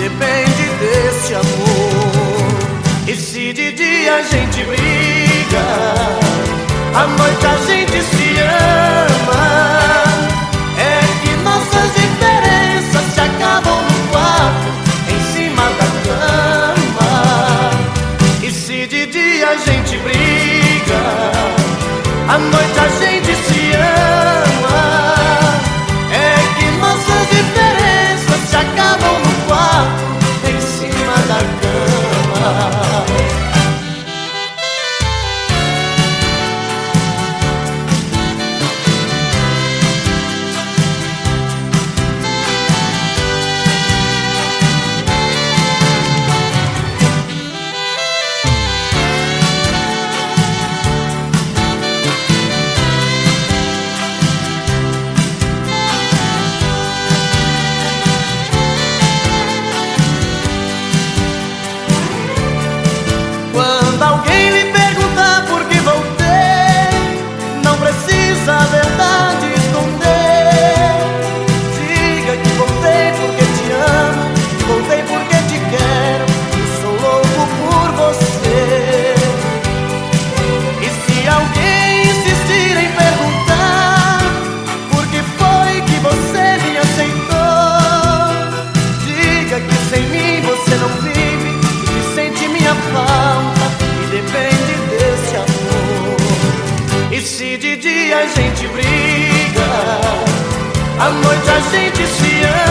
depende desse amor. E se de dia a gente briga, à noite a gente se ama. É que nossas diferenças se acabam no quarto, em cima da cama. E se de dia a gente briga, à noite de dia a gente briga, à noite a gente se